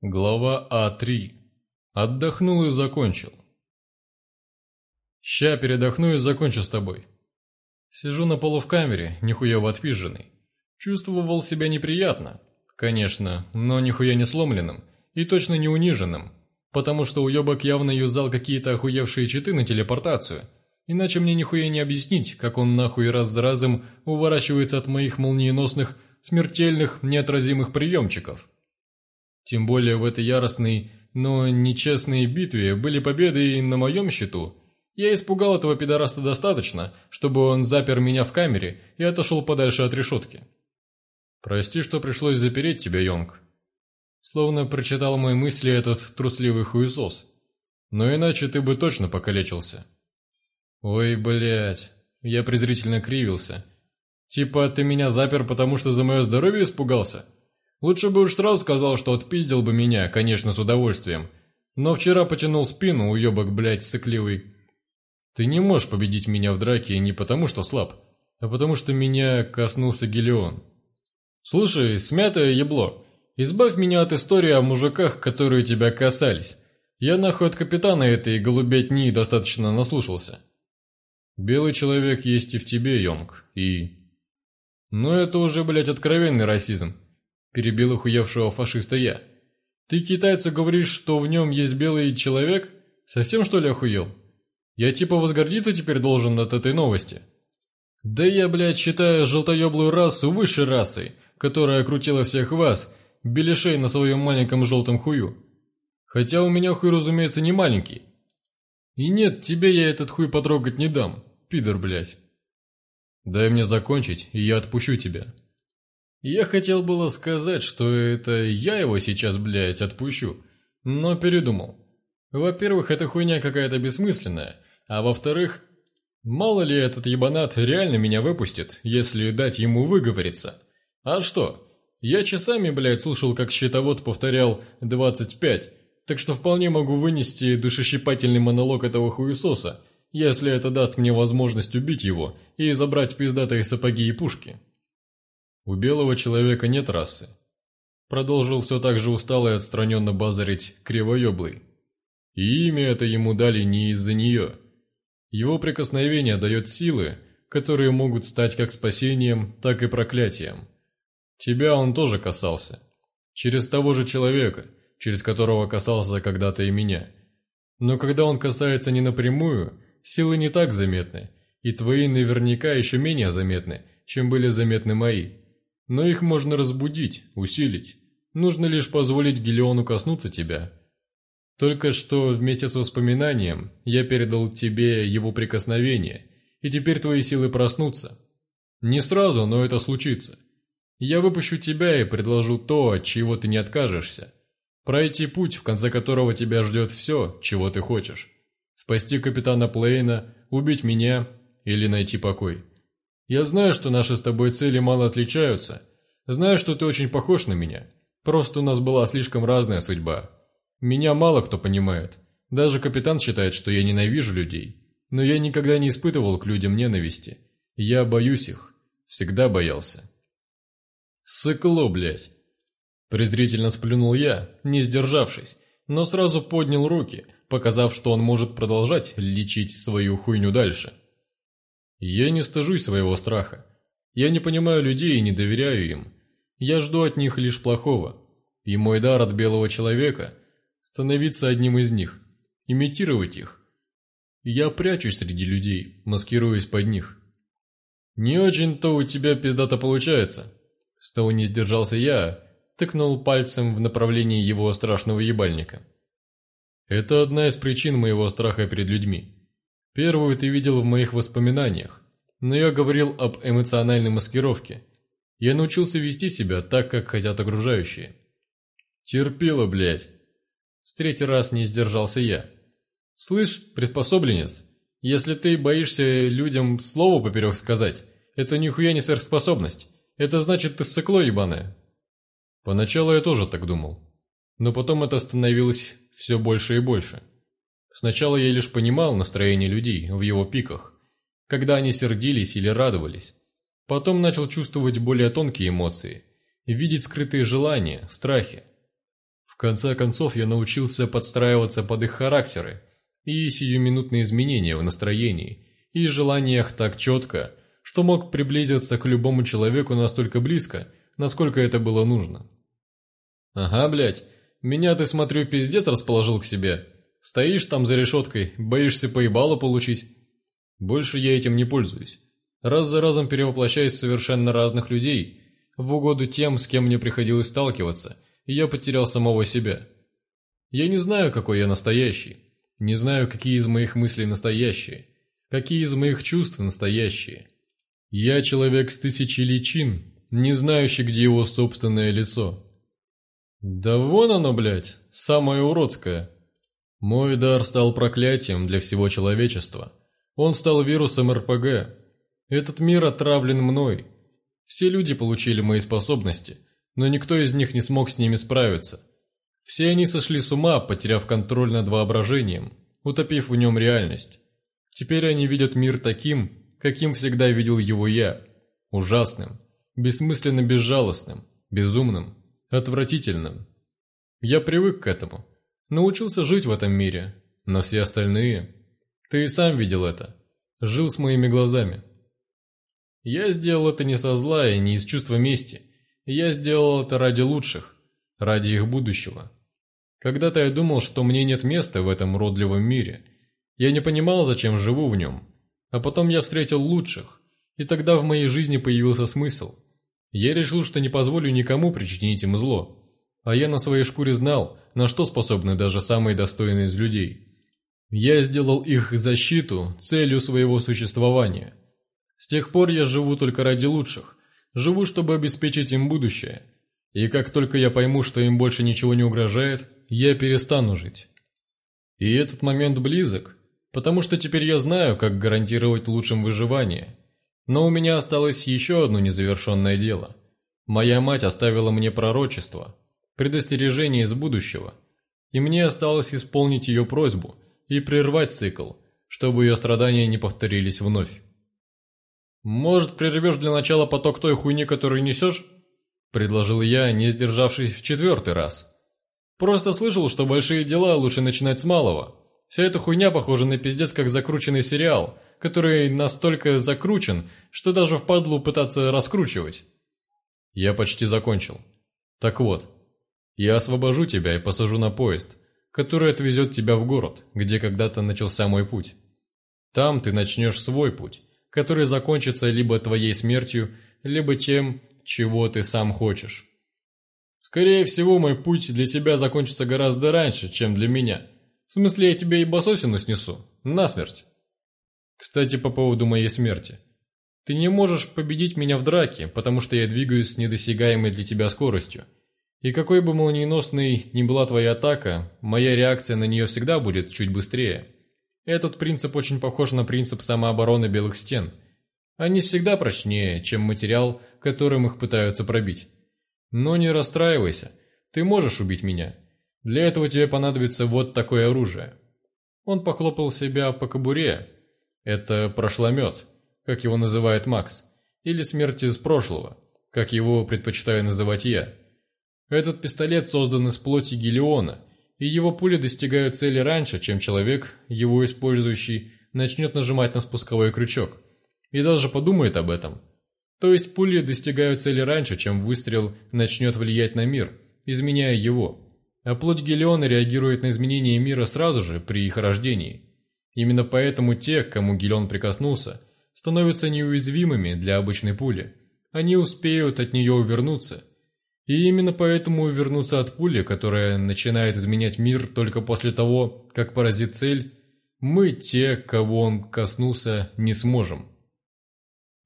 Глава А3. Отдохнул и закончил. Ща передохну и закончу с тобой. Сижу на полу в камере, нихуя в отпиженной. Чувствовал себя неприятно, конечно, но нихуя не сломленным и точно не униженным, потому что уебок явно юзал какие-то охуевшие читы на телепортацию, иначе мне нихуя не объяснить, как он нахуй раз за разом уворачивается от моих молниеносных, смертельных, неотразимых приемчиков. Тем более в этой яростной, но нечестной битве были победы и на моем счету. Я испугал этого пидораста достаточно, чтобы он запер меня в камере и отошел подальше от решетки. «Прости, что пришлось запереть тебя, Йонг». Словно прочитал мои мысли этот трусливый хуесос. Но иначе ты бы точно покалечился. «Ой, блядь!» Я презрительно кривился. «Типа ты меня запер, потому что за мое здоровье испугался?» Лучше бы уж сразу сказал, что отпиздил бы меня, конечно, с удовольствием. Но вчера потянул спину, уебок, блядь, сыкливый. Ты не можешь победить меня в драке не потому, что слаб, а потому, что меня коснулся Гелион. Слушай, смятое ебло, избавь меня от истории о мужиках, которые тебя касались. Я нахуй от капитана этой голубятни достаточно наслушался. Белый человек есть и в тебе, Йонг, и... Ну это уже, блядь, откровенный расизм перебил охуевшего фашиста я. «Ты китайцу говоришь, что в нем есть белый человек? Совсем что ли охуел? Я типа возгордиться теперь должен от этой новости?» «Да я, блядь, считаю желтоеблую расу выше расы, которая крутила всех вас, белешей на своем маленьком желтом хую. Хотя у меня хуй, разумеется, не маленький. И нет, тебе я этот хуй потрогать не дам, пидор, блядь. Дай мне закончить, и я отпущу тебя». Я хотел было сказать, что это я его сейчас, блядь, отпущу, но передумал. Во-первых, эта хуйня какая-то бессмысленная, а во-вторых, мало ли этот ебанат реально меня выпустит, если дать ему выговориться. А что? Я часами, блядь, слушал, как счетовод повторял «25», так что вполне могу вынести душещипательный монолог этого хуесоса, если это даст мне возможность убить его и забрать пиздатые сапоги и пушки. У белого человека нет расы. Продолжил все так же устало и отстраненно базарить кривоеблый. И имя это ему дали не из-за нее. Его прикосновение дает силы, которые могут стать как спасением, так и проклятием. Тебя он тоже касался. Через того же человека, через которого касался когда-то и меня. Но когда он касается не напрямую, силы не так заметны, и твои наверняка еще менее заметны, чем были заметны мои. Но их можно разбудить, усилить. Нужно лишь позволить Гелиону коснуться тебя. Только что вместе с воспоминанием я передал тебе его прикосновение, и теперь твои силы проснутся. Не сразу, но это случится. Я выпущу тебя и предложу то, от чего ты не откажешься. Пройти путь, в конце которого тебя ждет все, чего ты хочешь. Спасти капитана Плейна, убить меня или найти покой. Я знаю, что наши с тобой цели мало отличаются. Знаю, что ты очень похож на меня. Просто у нас была слишком разная судьба. Меня мало кто понимает. Даже капитан считает, что я ненавижу людей. Но я никогда не испытывал к людям ненависти. Я боюсь их. Всегда боялся. Сыкло, блядь. Презрительно сплюнул я, не сдержавшись, но сразу поднял руки, показав, что он может продолжать лечить свою хуйню дальше. Я не стыжусь своего страха. Я не понимаю людей и не доверяю им. Я жду от них лишь плохого. И мой дар от белого человека – становиться одним из них, имитировать их. Я прячусь среди людей, маскируясь под них. Не очень-то у тебя пиздато получается. Что не сдержался я, тыкнул пальцем в направлении его страшного ебальника. Это одна из причин моего страха перед людьми. Первую ты видел в моих воспоминаниях, но я говорил об эмоциональной маскировке. Я научился вести себя так, как хотят окружающие. Терпила, блядь. С третий раз не сдержался я. Слышь, приспособленец, если ты боишься людям слово поперек сказать, это нихуя не сверхспособность. Это значит, ты сыкло ебаное. Поначалу я тоже так думал. Но потом это становилось все больше и больше. Сначала я лишь понимал настроение людей в его пиках, когда они сердились или радовались. Потом начал чувствовать более тонкие эмоции, и видеть скрытые желания, страхи. В конце концов я научился подстраиваться под их характеры и сиюминутные изменения в настроении и желаниях так четко, что мог приблизиться к любому человеку настолько близко, насколько это было нужно. «Ага, блядь, меня ты, смотрю, пиздец расположил к себе», Стоишь там за решеткой, боишься поебало получить. Больше я этим не пользуюсь. Раз за разом перевоплощаясь в совершенно разных людей, в угоду тем, с кем мне приходилось сталкиваться, я потерял самого себя. Я не знаю, какой я настоящий. Не знаю, какие из моих мыслей настоящие. Какие из моих чувств настоящие. Я человек с тысячи личин, не знающий, где его собственное лицо. Да вон оно, блядь, самое уродское. Мой дар стал проклятием для всего человечества. Он стал вирусом РПГ. Этот мир отравлен мной. Все люди получили мои способности, но никто из них не смог с ними справиться. Все они сошли с ума, потеряв контроль над воображением, утопив в нем реальность. Теперь они видят мир таким, каким всегда видел его я. Ужасным, бессмысленно безжалостным, безумным, отвратительным. Я привык к этому, научился жить в этом мире, но все остальные... Ты и сам видел это. Жил с моими глазами. Я сделал это не со зла и не из чувства мести. Я сделал это ради лучших, ради их будущего. Когда-то я думал, что мне нет места в этом родливом мире. Я не понимал, зачем живу в нем. А потом я встретил лучших, и тогда в моей жизни появился смысл. Я решил, что не позволю никому причинить им зло. А я на своей шкуре знал, на что способны даже самые достойные из людей. Я сделал их защиту целью своего существования. С тех пор я живу только ради лучших, живу, чтобы обеспечить им будущее. И как только я пойму, что им больше ничего не угрожает, я перестану жить. И этот момент близок, потому что теперь я знаю, как гарантировать лучшим выживание. Но у меня осталось еще одно незавершенное дело. Моя мать оставила мне пророчество – предостережение из будущего, и мне осталось исполнить ее просьбу и прервать цикл, чтобы ее страдания не повторились вновь. «Может, прервешь для начала поток той хуйни, которую несешь?» – предложил я, не сдержавшись в четвертый раз. «Просто слышал, что большие дела лучше начинать с малого. Вся эта хуйня похожа на пиздец, как закрученный сериал, который настолько закручен, что даже впадлу пытаться раскручивать». Я почти закончил. Так вот, я освобожу тебя и посажу на поезд, который отвезет тебя в город, где когда-то начался мой путь. Там ты начнешь свой путь, который закончится либо твоей смертью, либо тем, чего ты сам хочешь. Скорее всего, мой путь для тебя закончится гораздо раньше, чем для меня. В смысле, я тебе и бососину снесу. Насмерть. Кстати, по поводу моей смерти. Ты не можешь победить меня в драке, потому что я двигаюсь с недосягаемой для тебя скоростью – и какой бы молниеносной ни была твоя атака, моя реакция на нее всегда будет чуть быстрее. Этот принцип очень похож на принцип самообороны белых стен. Они всегда прочнее, чем материал, которым их пытаются пробить. Но не расстраивайся, ты можешь убить меня. Для этого тебе понадобится вот такое оружие. Он похлопал себя по кобуре. Это прошломет, как его называет Макс, или смерть из прошлого, как его предпочитаю называть я. Этот пистолет создан из плоти гелиона, и его пули достигают цели раньше, чем человек, его использующий, начнет нажимать на спусковой крючок. И даже подумает об этом. То есть пули достигают цели раньше, чем выстрел начнет влиять на мир, изменяя его. А плоть гелиона реагирует на изменения мира сразу же при их рождении. Именно поэтому те, к кому гелион прикоснулся, становятся неуязвимыми для обычной пули. Они успеют от нее увернуться – и именно поэтому вернуться от пули, которая начинает изменять мир только после того, как поразит цель, мы те, кого он коснулся, не сможем.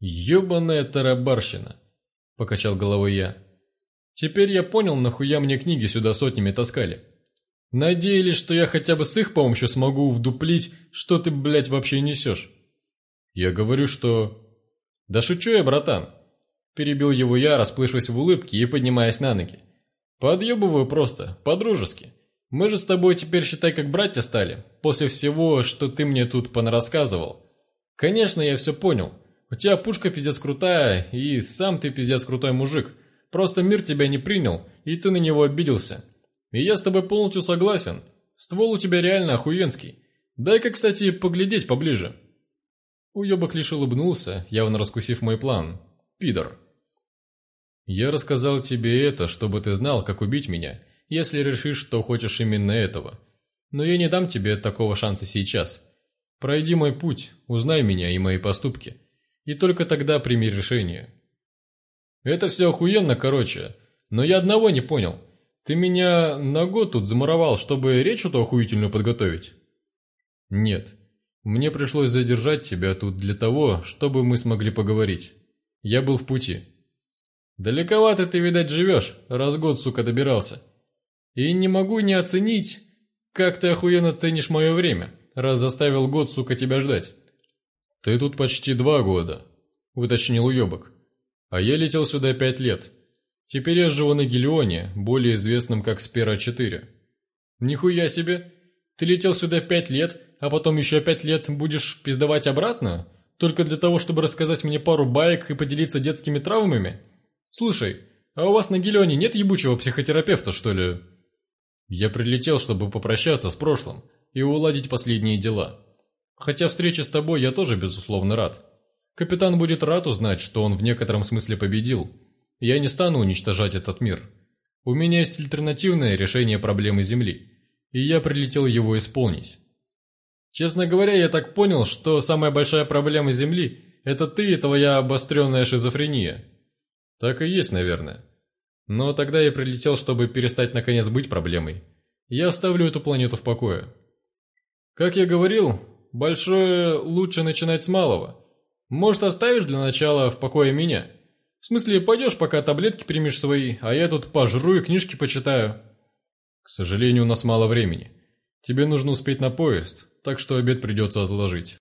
«Ебаная тарабарщина!» – покачал головой я. «Теперь я понял, нахуя мне книги сюда сотнями таскали. Надеялись, что я хотя бы с их помощью смогу вдуплить, что ты, блядь, вообще несешь. Я говорю, что... Да шучу я, братан!» Перебил его я, расплывшись в улыбке и поднимаясь на ноги. «Подъебываю просто, по-дружески. Мы же с тобой теперь, считай, как братья стали, после всего, что ты мне тут понарассказывал. Конечно, я все понял. У тебя пушка пиздец крутая, и сам ты пиздец крутой мужик. Просто мир тебя не принял, и ты на него обиделся. И я с тобой полностью согласен. Ствол у тебя реально охуенский. Дай-ка, кстати, поглядеть поближе». Уебок лишь улыбнулся, явно раскусив мой план. «Пидор». Я рассказал тебе это, чтобы ты знал, как убить меня, если решишь, что хочешь именно этого. Но я не дам тебе такого шанса сейчас. Пройди мой путь, узнай меня и мои поступки. И только тогда прими решение. Это все охуенно, короче. Но я одного не понял. Ты меня на год тут замуровал, чтобы речь эту охуительную подготовить? Нет. Мне пришлось задержать тебя тут для того, чтобы мы смогли поговорить. Я был в пути. Далековато ты, видать, живешь, раз год, сука, добирался. И не могу не оценить, как ты охуенно ценишь мое время, раз заставил год, сука, тебя ждать. Ты тут почти два года, уточнил уебок. А я летел сюда пять лет. Теперь я живу на Гелионе, более известном как Спера-4. Нихуя себе! Ты летел сюда пять лет, а потом еще пять лет будешь пиздовать обратно? Только для того, чтобы рассказать мне пару баек и поделиться детскими травмами? «Слушай, а у вас на Гелионе нет ебучего психотерапевта, что ли?» Я прилетел, чтобы попрощаться с прошлым и уладить последние дела. Хотя встречи с тобой я тоже, безусловно, рад. Капитан будет рад узнать, что он в некотором смысле победил. Я не стану уничтожать этот мир. У меня есть альтернативное решение проблемы Земли, и я прилетел его исполнить. Честно говоря, я так понял, что самая большая проблема Земли – это ты и твоя обостренная шизофрения. Так и есть, наверное. Но тогда я прилетел, чтобы перестать наконец быть проблемой. Я оставлю эту планету в покое. Как я говорил, большое лучше начинать с малого. Может, оставишь для начала в покое меня? В смысле, пойдешь, пока таблетки примешь свои, а я тут пожру и книжки почитаю. К сожалению, у нас мало времени. Тебе нужно успеть на поезд, так что обед придется отложить.